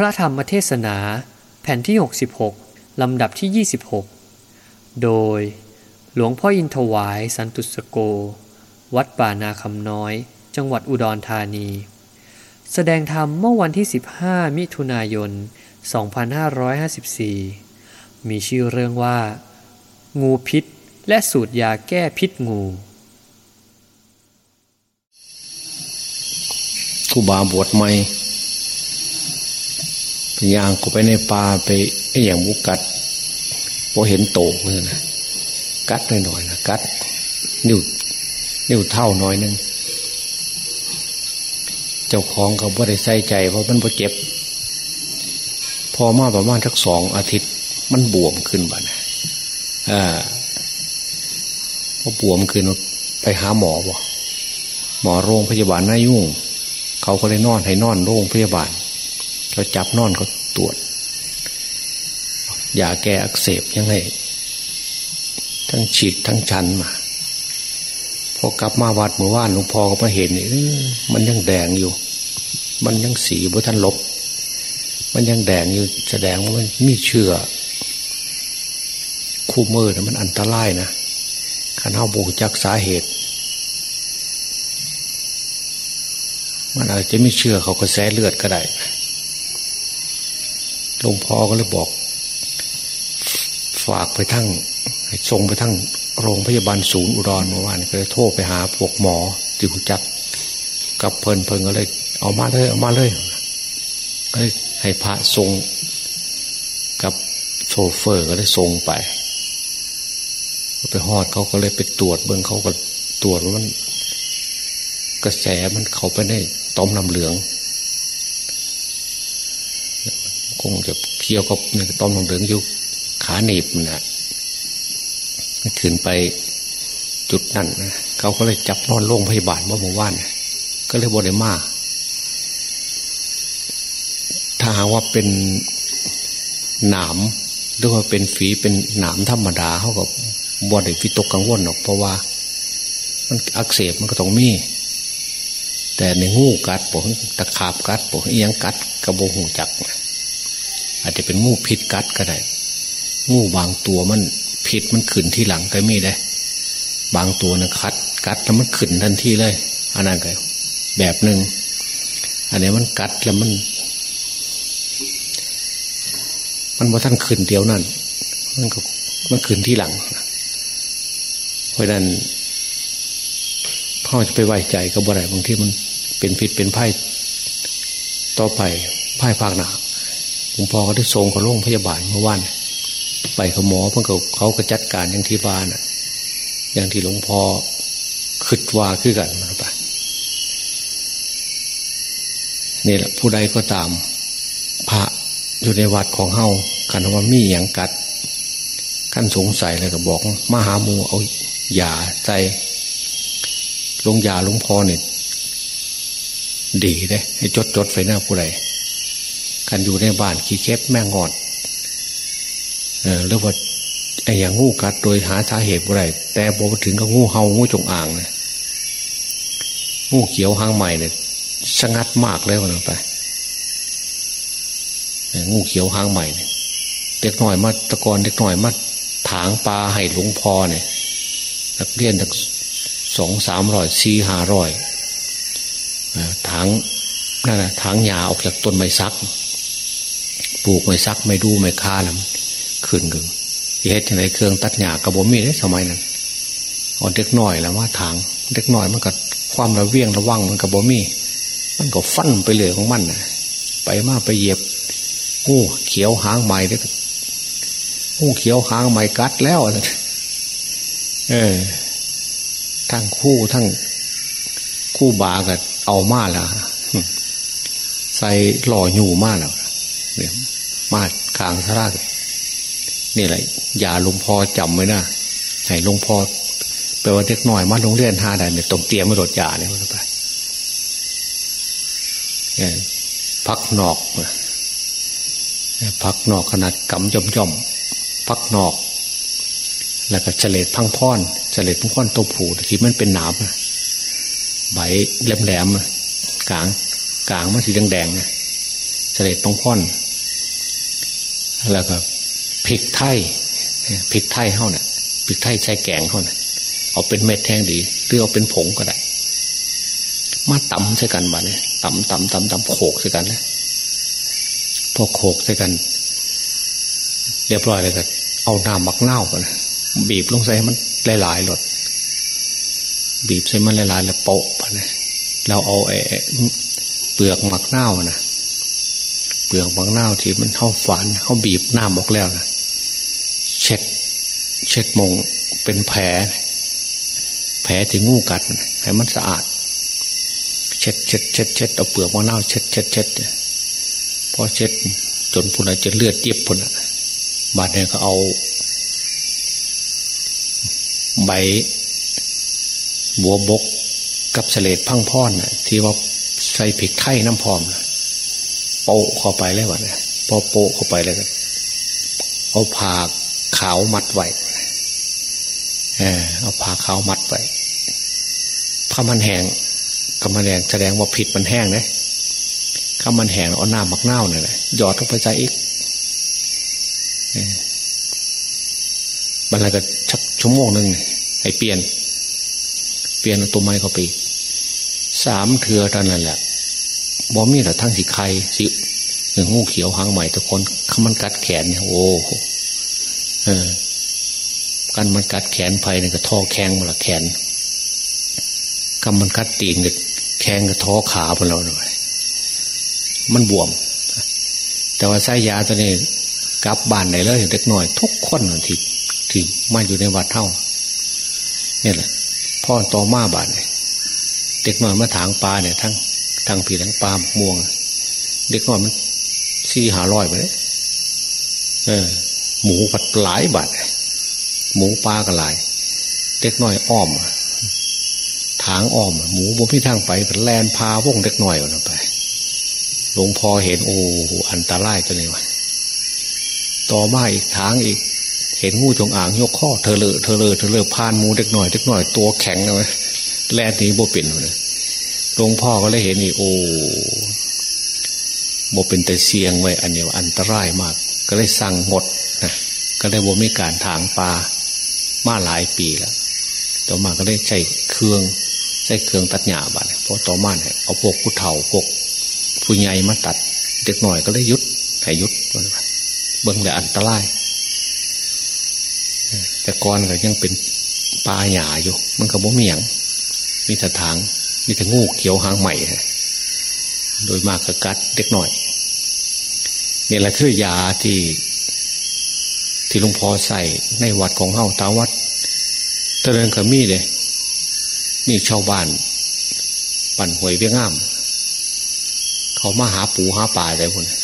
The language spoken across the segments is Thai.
พระธรรมเทศนาแผ่นที่ 66 ลำดับที่ 26 โดยหลวงพ่ออินทวายสันตุสโก วัดป่านาคำน้อย จังหวัดอุดรธานี แสดงธรรมเมื่อวันที่ 15 มิถุนายน 2554 มีชื่อเรื่องว่า งูพิษและสูตรยาแก้พิษงูกูบาบวชใหม่ ยางกูไปในป่าไปไอ้อย่างมุกัดพอเห็นโตเลยนะกัดหน่อยๆนะกัด นิ้วนิ้วเท่าน้อยนึงเจ้าของเขาบ่ได้ใส่ใจ เพราะมันบ่เจ็บ พอมาประมาณสักสองอาทิตย์ มันบวมขึ้นบ้านะอ่าพอบวมขึ้นไปหาหมอบ่หมอโรงพยาบาลน่ายุ่ง เขาก็เลยนอนให้นอนโรงพยาบาล เขาจับนอนเขาตรวจยาแก้อักเสบยังไงทั้งฉีดทั้งชันมา พอกลับมาวัดเมื่อวานหลวงพ่อก็มาเห็นนี่มันยังแดงอยู่ มันยังสีบท่านลบ มันยังแดงอยู่แสดงว่ามันมีเชื่อ คู่มือนะมันอันตรายนะขันเท้าบูจักสาเหตุ มันอาจจะไม่เชื่อเขาก็แสเลือดก็ได้ ลวงพ่อก็เลยบอก ฝากไปทั้งส่งไปทั้งโรงพยาบาลศูนย์อุดรเมื่อวานก็เลยโทรไปหาพวกหมอที่หูจักกับเพลินเพลินก็เลย เอามาเลยเอามาเลยก็เลยให้พระทรงกับโชเฟอร์ก็ได้ทรงไปไปหอดเขาก็เลยไปตรวจเบื้องเขาก็ตรวจว่ามัน กระแสมันเขาไปในต้มนำเหลือง คงจะเคี่ยวกับต้มน้ำเหลืองอยู่ขาหนีบนะขึ้นไปจุดนั้นนะเขาก็เลยจับนอนโรงพยาบาลว่าหมู่านก็เลยบริมาถ้าหาว่าเป็นหนามหรือว่าเป็นฝีเป็นหนามธรรมดาเขาก็บริฟิตกกังวลหรอกเพราะว่า มันอักเสบมันก็ต้องมี แต่ในงูกัดปกตะขาบกัดปกเอียงกัดกระโบหูจัก อาจจะเป็นงูพิษกัดก็ได้งูบางตัวมันพิษมันขึ้นที่หลังก็มีได้ บางตัวนะคัด กัดแล้วมันขึ้นทันทีเลยอันนั้นก็แบบหนึ่งอันนี้มันกัดแล้วมัน มันว่าท่านขึ้นเดียวนั่นมันก็มันขึ้นที่หลังเพราะนั้นพ่อจะไปไหวใจก็บ่ได้บางที่มันเป็นพิษเป็นไพ่ต่อไปไพ่ภาคหนา หลวงพ่อก็ได้ทรงเขาโรงพยาบาลเมื่อวานไปเขาหมอเพื่อเขาก็จัดการอย่างที่บ้านอะ อย่างที่หลวงพ่อคิดว่าคือกันมาไปนี่แหละผู้ใดก็ตาม พระอยู่ในวัดของเฮาคันว่ามีอย่างกัดขั้นสงสัยเลยก็บอกมาหามูเอายาใจลงยาลงพอเนี่ยดีเลยให้จดจดไฟหน้าผู้ใด กันอยู่ในบ้านขี้เก็บแม่งอดเออแล้วว่าไอ้อย่างงูกัดโดยหาสาเหตุอะไรแต่บอกถึงก็งูเห่างูจงอางเนี่ยงูเขียวหางใหม่เนี่ยสงัดมากเลยวันไปงูเขียวหางใหม่เนี่ยเด็กหน่อยมาตะกอนเด็กหน่อยมาถางปลาให้หลวงพ่อเนี่ยนักเรียนจากสองสามร้อยสี่ห้าร้อยถางนั่นแหละถางหญ้าออกจากต้นไม้ซัก ปลูกไม้ซักไม่ดูไม่ค้าแล้วขึ้นกึ่งเฮ็ดในเครื่องตัดหญ้ากระบอกมีได้สมัยนั้นเอาเด็กหน่อยแล้วว่าถางเด็กหน่อยมันก็ความระเวียงระวังมันกระบอกมีมันก็ฟันไปเลยของมันนะไปมาไปเหยียบงูเขียวหางใหม่ได้งูเขียวหางใหม่กัดแล้วเออทั้งคู่ทั้งคู่บากันเอามาแล้วใส่หล่ออยู่มากแล้วเนี่ย มาขางสรานี่แหละ อย่าหลวงพ่อจำไว้นะให้หลวงพ่อแปลว่าเด็กหน่อยมาโรงเรียนห้าได้เนี่ยต้องเตรียมไม่หลดยาเนี่ยมันไปพักนอกพักนอกขนาดกำจอมจอมพักนอก แล้วก็เฉลดพังพ่อนเฉลดพังพ่อนตัวผูที่มันเป็นหนามใบแหลมๆกลางกลางมันสีแดงๆเสด็จต้องพ่อน แล้วก็พริกไทยพริกไทยเขาเนี่ยพริกไทยใส่แกงเขาเนี่ยเอาเป็นเม็ดแทงดีหรือเอาเป็นผงก็ได้ มาตำใส่กันบ้าเนี่ยตำตำตำตำโขกใส่กันเลยพอโขกใส่กัน เรียบร้อยเลยก็เอาน้ำมักเน่ากันบีบลงใส่มันหลายๆหลดบีบใส่มันหลายๆแล้วโปะไปเลยเราเอาไอ้เปลือกมักเน่านะ เปลือกมักเน่าที่มันเข้าฝานเข้าบีบหน้ำออกแล้วนะเช็ด เช็ดมงเป็นแผล แผลที่งูกัดให้มันสะอาด เช็ดเช็ดเช็ดเช็ดเอาเปลือกมักเน่าเช็ดเช็ดเช็ดพอเช็ดจนพุ่นจะเลือดเย็บพุ่นบาดเนี่ยก็เอา ใบบัวบกกับเสลดพังพ่อนะที่ว่าใส่ผิกไทยน้ำพร้อมนะ โปะเข้าไปแล้วะเนี่ยพอโปะเข้าไปแล้วเอาผ่าขาวมัดไว้เออเอาผ่าขาวมัดไว้ถ้ามันแห้งก็มันแห้งแสดงว่าผิดมันแห้งนะถ้ามันแห้งเอาหน้ามักเน่าเนี่ยเลยหยอดลงไปใจอีกมันอะไรก็ชักชั่วโมงหนึ่งให้เปลี่ยน เปลี่ยนตัวไม้เข้าไปสามเถื่อตอนนั้นแหละ บอมีแต่ทั้งสีไข่สีอย่งงูเขียวหางใหม่ทุกคนขมันกัดแขนเนี่ยโอ้เออกันมันกัดแขนไปเนี่ยก็ท่อแข้งมาละแขนกำมันกัดตีนก็แข้งก็ท่อขาไปแล้วหน่อยมันบวม แต่ว่าไส้ยาตัวนี้กลับบ้านไหนเลยเด็กหน่อย ทุกคนที่ที่มาอยู่ในวัดเท่าเนี่ยแหละพ่อต่อมาบาทเนี่ยเด็กน้อยมาถางปลาเนี่ยทั้ง ทั้งผีทั้งปาม่วง เด็กน้อยมันสี่หาร้อยไปเลยเออ หมูผัดหลายบาทหมูปลาก็หลาย เด็กน้อยอ้อมถางอ้อม หมูบนพี่ทางไปแลนพาวงเด็กน้อยออกไปหลวงพ่อเห็นโอ้อันตรายจังเลยวะต่อมาอีกทางอีก เห็นงูจงอางยกข้อเธอเลอเธอเลอเธอเลอพานหมูเด็กหน่อยเด็กหน่อยตัวแข็งเลยแล่นี้โบเป็นเลย หลวงพ่อก็เลยเห็นนี่โอ้โบเป็นแต่เสียงไว้ อันนี้อันตรายมาก ก็เลยสั่งหมดนะก็เลยโบมีการถางปลามาหลายปีแล้วต่อมาก็ได้ใช้เครื่องใช้เครื่องตัดหญ้าบ้านเพราะต่อมาเนี่ยเอาพวกผู้เฒ่าพวกผู้ใหญ่มาตัด เด็กหน่อยก็เลยยุดให้ยุดเบื้องเลยอันตรายแต่ก่อนก็ยังเป็นปลาหยาอยู่ มันก็บ่มีอย่างมีแต่ทาง มีแต่งูเขียวหางใหม่โดยมากก็กัดเด็กหน่อยนี่แหละคือยาที่ที่หลวงพ่อใส่ในวัดของเฮาตาวัดเตริญขมีเลยมีชาวบ้านปั่นหวยเวียงงาม เขามาหาปูหาป่าอะไรพวกนี้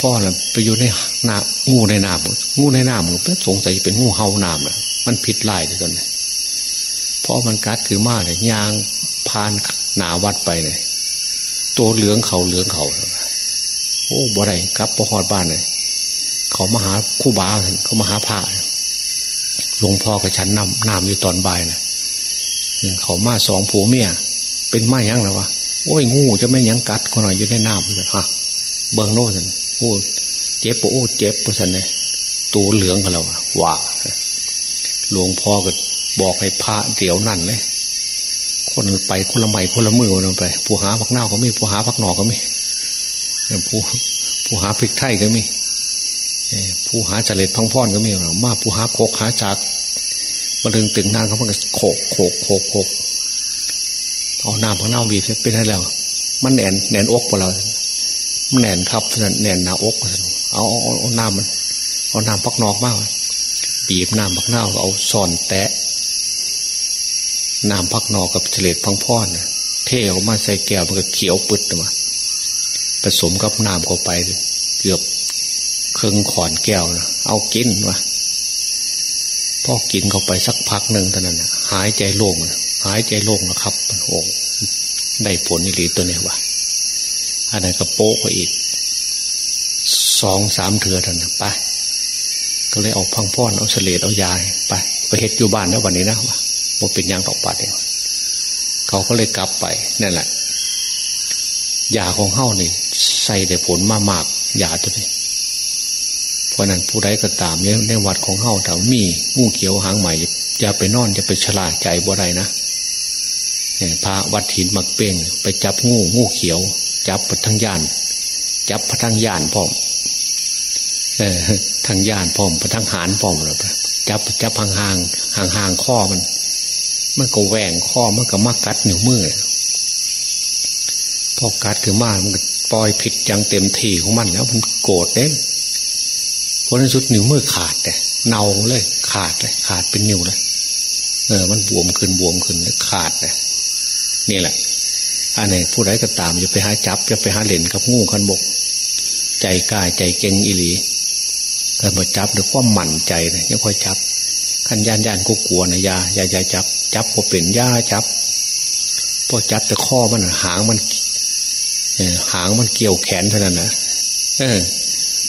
พ่อน่ะไปอยู่ในนางูในน้ำงูในน้ำมันสงสัยเป็นงูเห่าน้ำนะมันผิดลายเลยตอนนี้ พราะมันกัดคือมากเลยยางพานหนาวัดไปเลยตัวเหลืองเขาเหลืองเขาโอ้บ่ไรครับพอหอดบ้านเลยเขามาหาคู่บ้าเขามาหาผ้าหลวงพ่อกับฉันนำน้ำอยู่ตอนบ่ายนะเขามาสองผัวเมียเป็นไม้ยังแล้ววะโอ้ยงูจะไม่ยังกัดคนหน่อยอยู่ในน้ำเลยฮะเบิ้งโน่นโอ้เจ็บปโอ้เจ็บปะสันเลยตัวเหลืองกันแล้วะว่าหลวงพ่อก็ บอกให้พระเดี๋ยวนั่นเลยคนไปคนละใหม่คนละมือคนไป ผู้หาผักเน่าก็มีผู้หาผักหนอกก็มีผู้ผู้หาพริกไทยก็มีผู้หาจริตพังพ่อนก็มีมาผู้หาโคกหาจากมาถึงตึงนางเขามันก็โขกโขกโขกโขกเอาน้ำผักเน่าบีบเป็นให้แล้ว มันแหนแหนนอกพอเรามันแหนครับแหนนหน้าอกเอาเอาน้ำมันเอาน้ำพักนอกมากบีบน้ำพักเน่าเอาซอนแตะ น้ำพักนอกับเฉลดพังพ่อนเทออกมาใส่แก้วมันก็เขียวปึ๊ดมาผสมกับน้ำเข้าไป เกือบเครื่องขอนแก้วนะเอากินวะพอกินเข้าไปสักพักหนึ่งเท่านั้นหายใจโล่งหายใจโล่งนะครับโอ้ได้ผลนี่หรือตัวเนี้ยวะอันนั้นก็โป๊กไปอีกสองสามเถื่อท่านไปก็เลยเอาพังพ่อนเอาเสลดเอายายไป ไปเฮ็ดอยู่บ้านนะวันนี้นะวะ ว่าเป็นยังตอกปัดเองเขาก็เลยกลับไปนั่นแหละยาของเฮ้านี่ใส่ได้ผลมามากยาตัวนี้เพราะนั้นผู้ใดก็ตามเนี่ยในวัดของเฮ้าแถ้ามีงูเขียวหางใหม่อย่าไปนอนอย่าไปฉลาดใจบ่ไรนะพระวัดถินมักเป้งไปจับงูงูเขียว จับปทั้งยาน จับพทั้งยานพร้อมเออทั้งยานพร้อมพทั้งหานพร้อมเลยจับจับห่างห่างห่างห่างข้อมัน มันก็แหว่งข้อมันก็มากัดนิ้วมือพอกัดคือมามันก็ปล่อยผิดจังเต็มที่ของมันแล้วมันโกรธเด้เพราะในสุดนิ้วมือขาดเลยเน่าเลยขาดเลยขาดเป็นนิ้วเลยเออ มันบวมขึ้นบวมขึ้นแล้วขาดเลยนี่แหละอันไหนผู้ใดก็ตามอย่าไปหาจับอย่าไปหาเหรียญกับงูขันบก ใจกายใจเก่งอิหลีก็มาจับด้วยความหมั่นใจเลยยังค่อยจับ ขันยานยานก็กลัวนะยายายาจับ จับพอเป็นยาจับพอจับแต่ข้อมันหางมันหางมันเกี่ยวแขนเท่านั้นนะเออ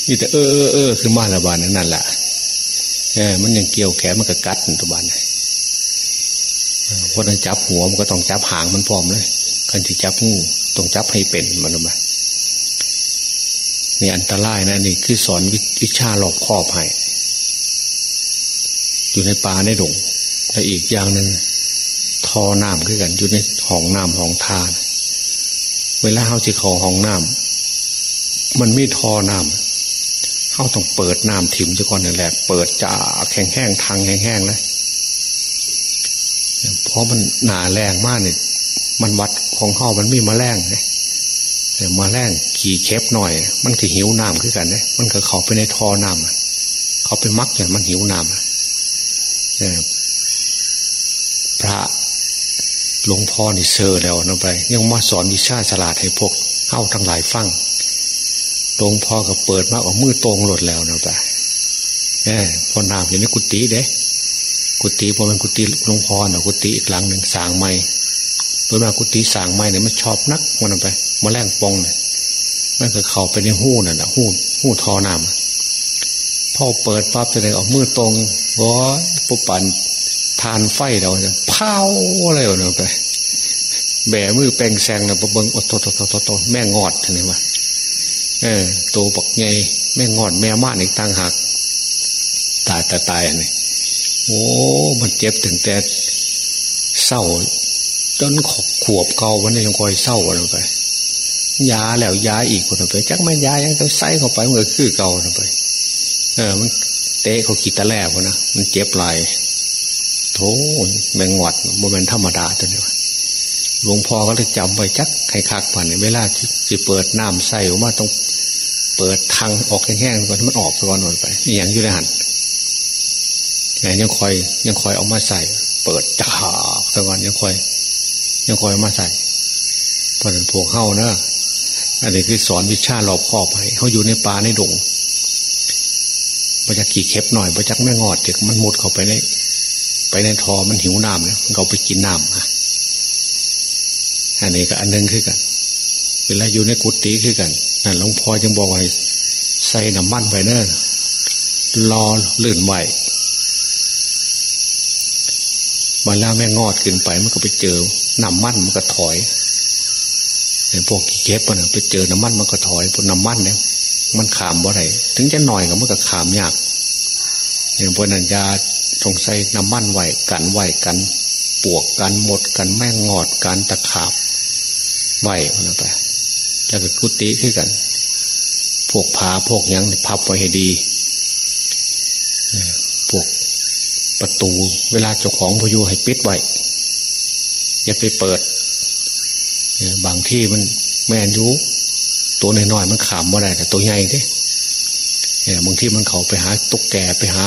นี่แต่เออเออเออคือมาละบานนั่นแหละเออมันยังเกี่ยวแขนมันก็กัดตัวบานเพราะนั้นจับหัวมันก็ต้องจับหางมันพร้อมเลยคันที่จับงูต้องจับให้เป็นมันออกมานี่อันตรายนะนี่คือสอนวิชาหลอกครอบให้ อยู่ในป่าในดงและอีกอย่างหนึ่งทอน้ำขึ้นกันอยู่ในห้องน้ำห้องทานเวลาเขาจะขอห้องน้ำมันไม่ทอน้ำเขาต้องเปิดน้ำถิ่มจะก่อนนั่นแหละ เปิดจ่าแข็งแห้งทางแห้งๆเลยเพราะมันหนาแรงมากเนี่ยมันวัดของเขามันมีมาแรงไงมาแรงขี่เคปหน่อย มันก็หิวน้ำขึ้นกันเนี่ยมันก็เข้าไปในทอน้ำเขาไปมักอย่างมันหิวน้ำ พระหลวงพ่อนี่เซอร์แล้วนะไป ยังมาสอนวิชาฉลาดให้พวกเข้าทั้งหลายฟังหลวงพ่อก็เปิดมาออกมือตรงหลดแล้วนะไปเออพอน้ำเห็นในกุฏิเด้กุฏิพอมันกุฏิหลวงพ่อเนาะกุฏิอีกหลังหนึ่งสางไม้โดยมากุฏิสางไม้เนี่ยมันชอบนักมันไปมาแรงปองเนี่ยมันก็เข้าไปในหู้น่ะนะหู้หู้ทอน้ำ พ่อเปิดปั๊บจะได้ออกมือตรงวอปุปันทานไฟเราเนี่ยเผาอะไรเนาะไป แบมือแปลงแซงนะเบิงอดโตโตโตโตแม่งอดเห็นไหมเออโตบักไงแม่งอดแม่มาอีกตั้งหักตายแต่ตายนี่โอ้มันเจ็บถึงแต่เศร้าจนขบขวบเก่าวันนี้ยังคอยเศร้าอะไรไปยาแล้วยาอีกคนไปจักไม่ยายังต้องใส่เข้าไปเมื่อคือเก่าไป เออ มันเตะเขาขีดตะแลกวะนะมันเจ็บไหลโถแมงวัดโมเมนธรรมดาตัวนี้หลวงพ่อก็เลยจำไว้จักใครคักผ่านเวลาจะเปิดน้ำใส่ออกมาต้องเปิดทางออกแห้งๆก่อนมันออกก่อนหน่อยไปนี่อย่างอยู่ในหันยังคอย ยังคอยเอามาใส่ เปิดจ่าสักวันยังคอย ยังคอยมาใส่เพราะนั้นพวกเข้านะอันนี้คือสอนวิชาหลอบครอบให้เขาอยู่ในป่าในดง ประจักขี่เข็บหน่อยประจักแม่งอดเด็กมันมุดเข้าไปใน ไปในทอมันหิวน้ำเนี่ยมันเขาไปกินน้ำอะอันนี้ก็อันนึงคือกัน เวลาอยู่ในกุฏิคือกันนั่นหลวงพ่อจึงบอกไว้ใส่น้ำมันไว้เนอะรอลื่นไหวมาแล้วแม่งอดขึ้นไปมันก็ไปเจอน้ำมันมันก็ถอยพวกเก็บมันไปเจอน้ำมันมันก็ถอยพวกน้ำมันเนี่ย มันขามว่าไรถึงจะหน่อยก็มันก็ขามยากอย่างพวกนัญญาตรงใส่น้ำมันไหวกันไหวกันปวกกันหมดกันแม่งงอดกันตะขาบไหวมันไปแล้วก็กุฏิขึ้นกัน พวกผาพวกยังพับไว้ให้ดีพวกประตู เวลาเจ้าของพยุให้ปิดไว้อย่าไปเปิดบางที่มันแม่นยุ ตัวน้อยๆมันขามว่าได้แต่ตัวใหญ่เด้บางที่มันเขาไปหาตุ๊กแกไปหา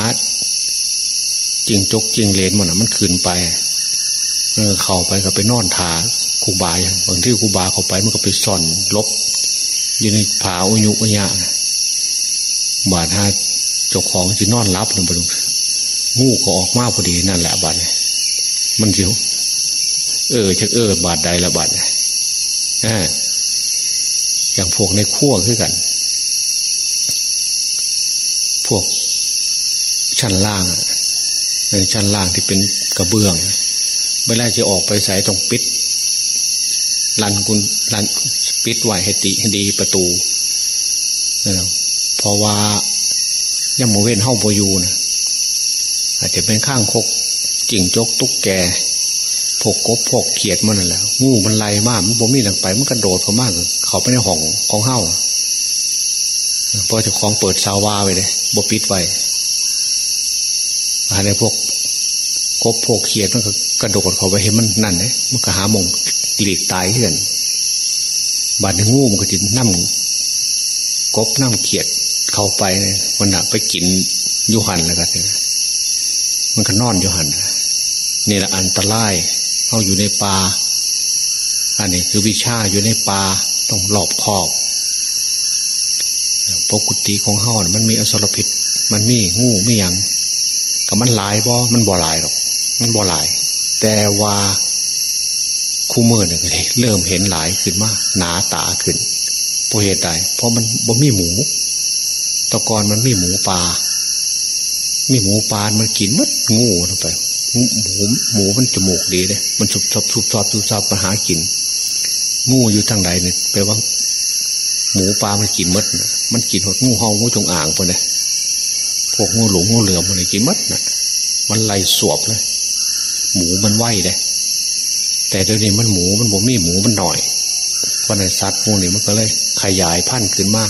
จิงจกจิงเลนมันอะ มันขึ้นไปเออเข้าไปก็ไปนอนทาคูบาอย่างบางที่คูบาเข้าไปมันก็ไปซ่อนลบอยู่ในผาอุยุอุยะบาดฮาเจ้าของจะนอนรับลงไปดูงูก็ออกมาพอดีนั่นแหละบาดมันเสียวเออชักเออบาดใดละบาดเนี่ย อย่างพวกในขั้วคือกัน พวกชั้นล่างในชั้นล่างที่เป็นกระเบื้องเวลาจะออกไปใส่ต้องปิดลันกุญลันปิดไวให้ติให้ดีประตูเพราะว่าย่าโมเว้นห้องโบยูนะอาจจะเป็นข้างคกจิ่งจกตุ๊กแกพวกกบพวกเขียดมันนั่นแหละงูมันไล่มากมันบ่มีหลังไป มันกระโดดเขามาก เขาไปในห้องของเฮ้าเพอจะคลองเปิดซาวาไว้เลยบปิดไว้อะไรพวกกบพวกเขียดมันก็กระโดดเขาไปเห็นมันนั่นเลยมันก็หามงหลีกตายเหื่อนบาดงูมันก็จะนั่งกบนั่งเขียดเข้าไปเนี่ยมันอะไปกินยุหันแล้วกันมันก็นอนยุหันนี่แหละอันตรายเข้าอยู่ในป่าอันนี้คือวิชาอยู่ในป่า ต้องหลอบคอบปกติของเขาเนี่ยมันมีอสรพิษ มันมีงูไม่ยังกับมันหลายบ่ มันบ่หลายหรอก มันบ่หลาย แต่ว่าคู่มือเนี่ยเริ่มเห็นหลายขึ้นมากหนาตาขึ้นเพราะเหตุใดเพราะมันบ่มีหมูตะกอนมันมีหมูปลา มีหมูปลา มันกินมัดงูลงไป หมูหมูมันจมูกดีเลย มันสุบสับสุบสับสุบสับมาหากิน งูอยู่ทางใดเนี่ยแปลว่า หมูปลามันกินมัดนะมันกินหดงูเห่างูจงอ่างพวกนี้พวกงูหลงงูเหลือมมันกินมัดนะมันไล่สวบเลยหมูมันไหวเลยแต่เดี๋ยวนี้มันหมูมันบ่มีหมูมันหน่อยเพราะในสัตว์พวกนี้มันก็เลย ขยายพันธุ์ขึ้นมา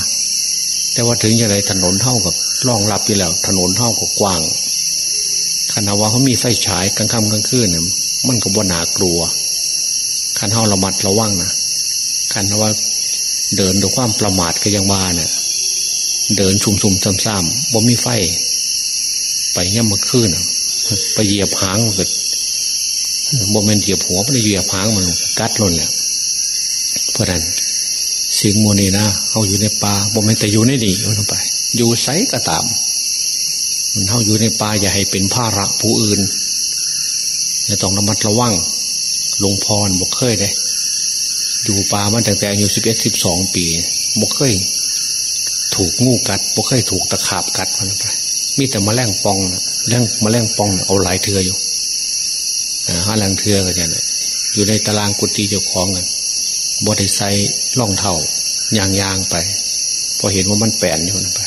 แต่ว่าถึงอย่างไรถนนเท่ากับรองรับอยู่แล้ว ถนนเท่ากับกว้างขณะว่าเขามีไฟฉายกลางค่ำกลางคืนเนี่ยมันก็บ่หนากลัวขันเท่าระมัดระวังนะ ขันว่า เดินด้วยความประมาทก็ยังว่าเนี่ยเดินชุ่มชุมซ้ำๆบ่มีไฟ ไปย่ำมาคืนไปเหยียบหางมันก็บ่เมนเหยียบหัวมันเหยียบหางมันกัดล่นแหละเพราะนั้นสิ่งโมนีนะเขาอยู่ในป่าบ่แม่แต่อยู่ในดีเอาลงไป อยู่ไซก็ตาม มันเขาอยู่ในป่าอย่าให้เป็นภาระผู้อื่นอย่าต้องระมัดระวังหลวงพ่อบกเคยเลย อยู่ป่ามันตั้งแต่อายุสิบเอ็ดสิบสองปีบกเคยถูกงูกัดบกเคยถูกตะขาบกัดมันไปมีแต่มาแรงปองนะแรงมาแรงปองเอาหลายเทืออยู่ห้าแรงเทือก็จะเนี่ยอยู่ในตารางกุฏิเจ้าของกันบริไซล่องเท่ายางยางไป พอเห็นว่ามันแปลนอยู่นไป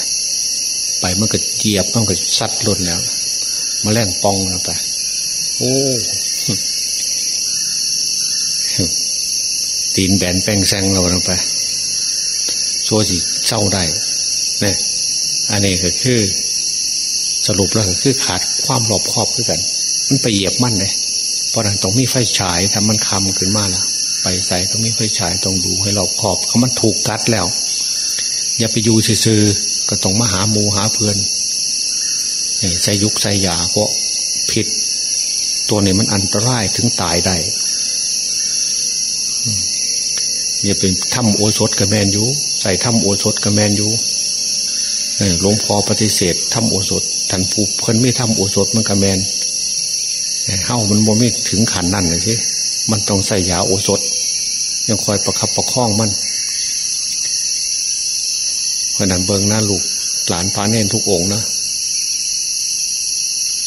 ไปมันก็เจียบมันก็ซัดล่นแล้วมาแล่งปองนะไป โอ้ ตีนแบนแป้งแซงเราลงไปชัวสิเศร้าได้เนี่ยอันนี้ก็คือ สรุปแล้วก็คือขาดความรอบคอบขึ้นกัน มันไปเหยียบมั่นเลยเพราะนั้นต้องมีไฟฉายทำมันคำขึ้นมาแล้วไปใส่ต้องมีไฟฉายต้องดูให้รอบขอบเขามันถูกกัดแล้ว อย่าไปอยู่ซื่อก็ต้องมาหาหมูหาเพื่อนใส่ยุกใส่ยาเพราะผิด ตัวนี้มันอันตรายถึงตายได้ อย่าเป็นถ้ำโอสถกับแมนยูใส่ถ้ำโอสถกับแมนยูหลวงพ่อปฏิเสธถ้ำโอสถท่านผู้เพิ่นไม่ถ้ำโอสถมันกับแมนเฮ้ามันบ่ไม่ถึงขันนั่นเลยใช่มันต้องใส่ยาโอสถ ยังคอยประคับประคองมันเพราะนั้นเบิงหน้าลูกหลานพาเน้นทุกองนะ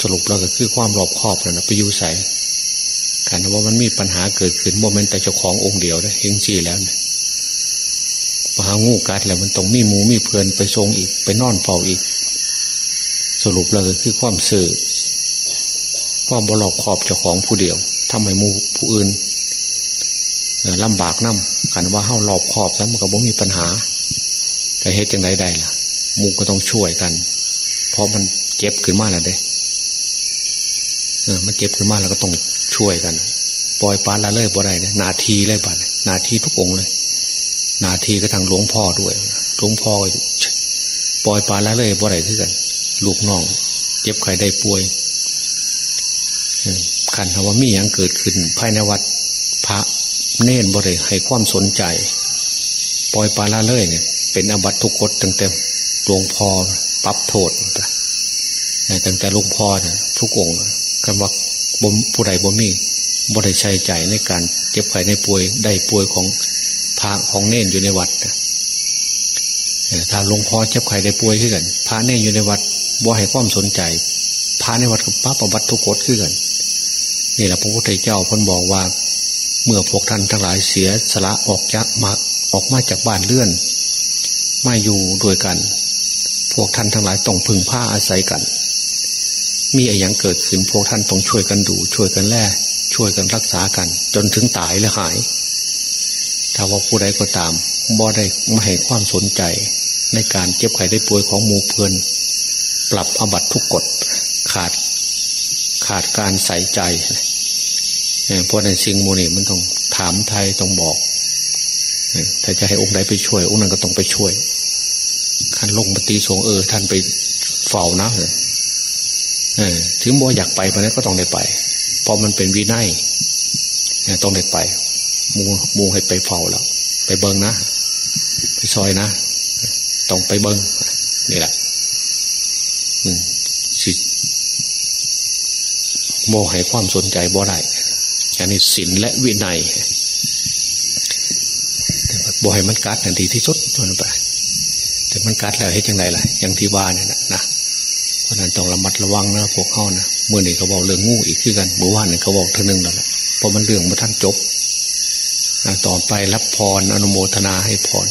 สรุปเราก็คือความรอบคอบแล้วนะไปยูใส่ ขันว่ามันมีปัญหาเกิดขึ้นโมเมนต์แต่เจ้าขององค์เดียวนะเฮงจีแล้วนะมหางูกัดแล้วมันต้องมีหมูมีเพลินไปทรงอีก ไปนอนเฝ้าอีก สรุปเราก็คือความสื่อความบรอบขอบเจ้าของผู้เดียวทำให้มูผู้อื่นลำบากน้ำกันว่าเฮ้ารอบขอบแล้วมันก็บ่มีปัญหา แต่เหตุจังไรได้ล่ะมูก็ต้องช่วยกัน เพราะมันเจ็บขึ้นมาแล้วเด้เออมันเจ็บขึ้นมาแล้วก็ต้อง ช่วยกันปล่อยปลาละเลยบ่ได้เนี่ยนาทีเลยบ่ได้นาทีทุกองเลย นาทีก็ทางหลวงพ่อด้วยหลวงพ่อปล่อยปลาละเลยบ่ได้ขึ้นกัน ลูกน้องเจ็บใครได้ป่วยขันธว่ามีอย่างเกิดขึ้น ภายในวัดพระเน้นบ่ไริให้ความสนใจ ปล่อยปลาละเลยเนี่ย เป็นอบัตทุกกฎตั้งแต่หลวงพ่อปรับโทษตั้งแต่หลวงพ่อเนี่ยทุกองค์กันว่า บ่มผู้ใดบ่มีบ่ได้ใช้ใจในการเจ็บไข้ในป่วยได้ป่วยของพระของเน้นอยู่ในวัดถ้าหลวงพ่อเจ็บไข้ได้ป่วยขึ้นกันพระเน้นอยู่ในวัดบ่ให้ความสนใจ พระในวัดกับปั๊บอบัติทุกกฎขึ้นกันนี่แหละพระพุทธเจ้าพ้นบอกว่า เมื่อพวกท่านทั้งหลายเสียสละออกจากมาออกมาจากบ้านเลื่อน มาอยู่ด้วยกัน พวกท่านทั้งหลายต้องพึ่งผ้าอาศัยกัน มีอะไรยังเกิดขึ้นพวกท่านต้องช่วยกันดูช่วยกันแล่ช่วยกันรักษากัน จนถึงตายและหาย ถ้าว่าผู้ใดก็ตามบ่ได้ไม่ให้ความสนใจ ในการเจ็บไข้ได้ป่วยของหมูเพลินปรับอบัตทุกกฎขาดขาดการใส่ใจเพราะในสิ่งโมนี่มันต้องถามไทยต้องบอกถ้าจะให้องค์ใดไปช่วย องค์นั้นก็ต้องไปช่วยขันลงปฏิสงเออ ท่านไปเฝ้านะ ถึงบ่อยากไปไปนั้นก็ต้องได้ไป เพราะมันเป็นวินัยต้องได้ไป มูมูให้ไปเฝ้าแล้ว ไปเบิงนะ ไปซอยนะ ต้องไปเบิงนี่แหละสิโมให้ความสนใจบ่ได้อันนี้ศีลและวินัยบ่ให้มันกัดทันทีที่สุดมันไป แต่มันกัดแล้วให้จังไรล่ะอย่างที่ว่าเนี่ยนะนะ ราะนั้นต้องระมัดระวังนะพวกเขานะเมื่อนี่เขาบอกเรื่องงูอีกคือกันเมื่อวานนี่เขาบอกเท่านึงแล้วล่ะเพราะมันเรื่องมาท่านจบต่อไปรับพรอนุโมทนาให้พร